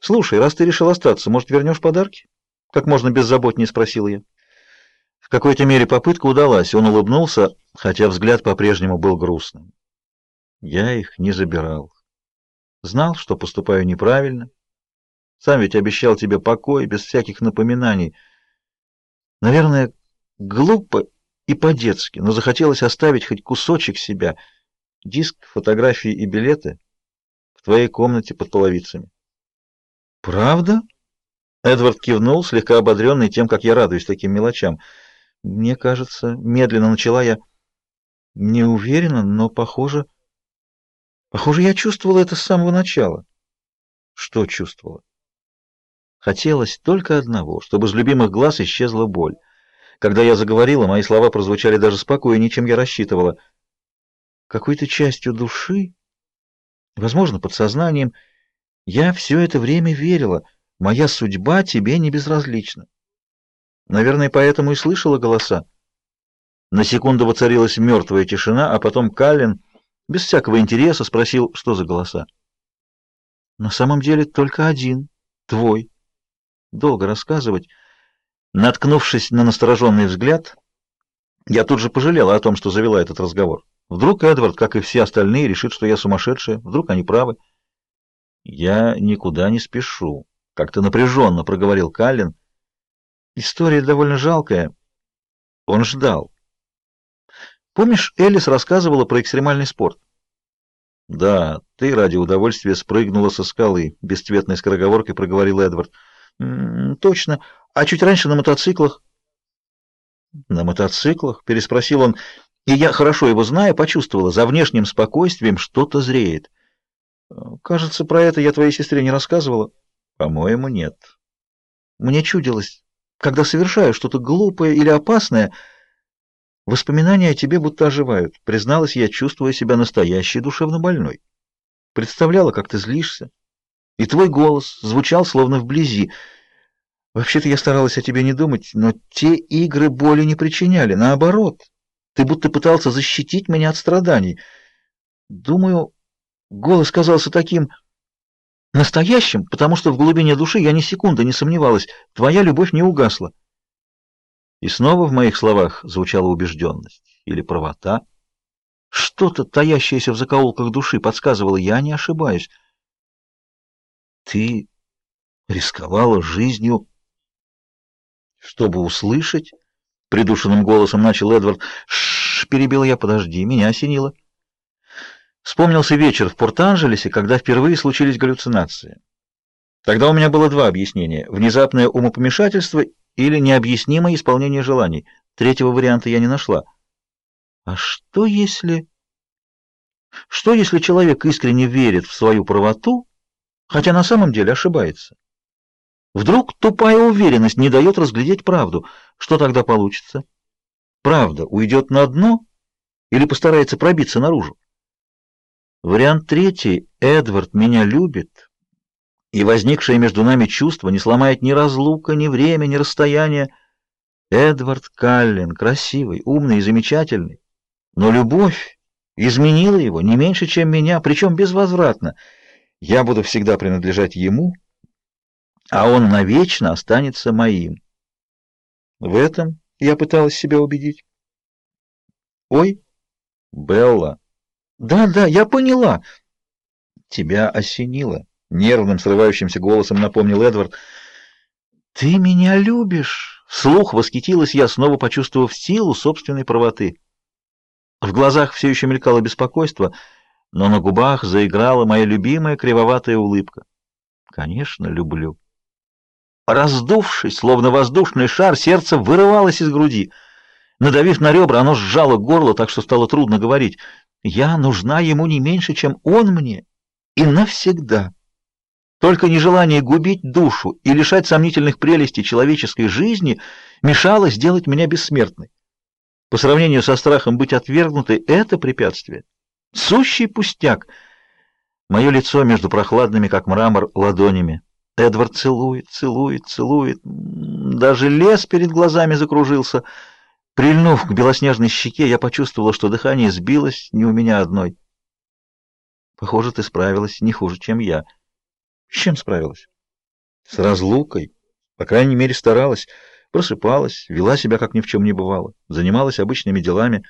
Слушай, раз ты решил остаться, может, вернешь подарки? Как можно беззаботнее спросил я. В какой-то мере попытка удалась. Он улыбнулся, хотя взгляд по-прежнему был грустным. Я их не забирал. Знал, что поступаю неправильно. Сам ведь обещал тебе покой, без всяких напоминаний. Наверное, глупо и по-детски, но захотелось оставить хоть кусочек себя. Диск, фотографии и билеты в твоей комнате под половицами. Правда? Эдвард кивнул, слегка ободренный тем, как я радуюсь таким мелочам. Мне кажется, медленно начала я, не уверена, но похоже, похоже, я чувствовала это с самого начала. Что чувствовала? Хотелось только одного, чтобы из любимых глаз исчезла боль. Когда я заговорила, мои слова прозвучали даже спокойнее, чем я рассчитывала. Какой-то частью души, возможно, подсознанием, я все это время верила, моя судьба тебе не безразлична. Наверное, поэтому и слышала голоса. На секунду воцарилась мертвая тишина, а потом Каллен, без всякого интереса, спросил, что за голоса. На самом деле только один, твой. Долго рассказывать. Наткнувшись на настороженный взгляд, я тут же пожалела о том, что завела этот разговор. Вдруг Эдвард, как и все остальные, решит, что я сумасшедшая, вдруг они правы. Я никуда не спешу, как-то напряженно проговорил Каллен. История довольно жалкая. Он ждал. Помнишь, Элис рассказывала про экстремальный спорт? Да, ты ради удовольствия спрыгнула со скалы, бесцветной скороговоркой проговорил Эдвард. М -м, точно. А чуть раньше на мотоциклах. На мотоциклах, переспросил он, и я, хорошо его зная, почувствовала, за внешним спокойствием что-то зреет. Кажется, про это я твоей сестре не рассказывала. По-моему, нет. Мне чудилось, когда совершаю что-то глупое или опасное, воспоминания о тебе будто оживают. Призналась я, чувствуя себя настоящей душевно больной. Представляла, как ты злишься, и твой голос звучал словно вблизи. Вообще-то я старалась о тебе не думать, но те игры боли не причиняли, наоборот. Ты будто пытался защитить меня от страданий. Думаю, голос казался таким Настоящим, потому что в глубине души я ни секунды не сомневалась, твоя любовь не угасла. И снова в моих словах звучала убежденность или правота. Что-то, таящееся в закоулках души, подсказывало, я не ошибаюсь. Ты рисковала жизнью, чтобы услышать? Придушенным голосом начал Эдвард. Шш, перебил я, подожди, меня осенило. Вспомнился вечер в Порт-Анджелесе, когда впервые случились галлюцинации. Тогда у меня было два объяснения: внезапное умопомешательство или необъяснимое исполнение желаний. Третьего варианта я не нашла. А что если Что если человек искренне верит в свою правоту, хотя на самом деле ошибается? Вдруг тупая уверенность не дает разглядеть правду. Что тогда получится? Правда уйдет на дно или постарается пробиться наружу? Вариант третий. Эдвард меня любит, и возникшее между нами чувство не сломает ни разлука, ни время, ни расстояние. Эдвард Каллен, красивый, умный и замечательный, но любовь изменила его не меньше, чем меня, причем безвозвратно. Я буду всегда принадлежать ему, а он навечно останется моим. В этом я пыталась себя убедить. Ой, Белла да, да, я поняла. Тебя осенило, нервным, срывающимся голосом напомнил Эдвард. Ты меня любишь, вслух восхитилась я, снова почувствовав силу собственной правоты. В глазах все еще мелькало беспокойство, но на губах заиграла моя любимая кривоватая улыбка. Конечно, люблю. Раздувшись, словно воздушный шар, сердце вырывалось из груди. Надавив на ребра, оно сжало горло, так что стало трудно говорить. Я нужна ему не меньше, чем он мне, и навсегда. Только нежелание губить душу и лишать сомнительных прелестей человеческой жизни мешало сделать меня бессмертной. По сравнению со страхом быть отвергнутой это препятствие сущий пустяк. Мое лицо между прохладными, как мрамор, ладонями. Эдвард целует, целует, целует. Даже лес перед глазами закружился. Прильнув к белоснежной щеке, я почувствовала, что дыхание сбилось не у меня одной. Похоже, ты справилась не хуже, чем я. С чем справилась? С разлукой. По крайней мере, старалась. Просыпалась, вела себя, как ни в чем не бывало. Занималась обычными делами.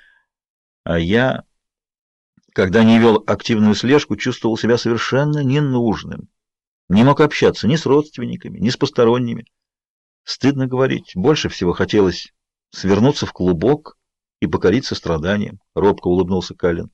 А я, когда не вел активную слежку, чувствовал себя совершенно ненужным. Не мог общаться ни с родственниками, ни с посторонними. Стыдно говорить. Больше всего хотелось свернуться в клубок и покориться страданиям. Робко улыбнулся Калин.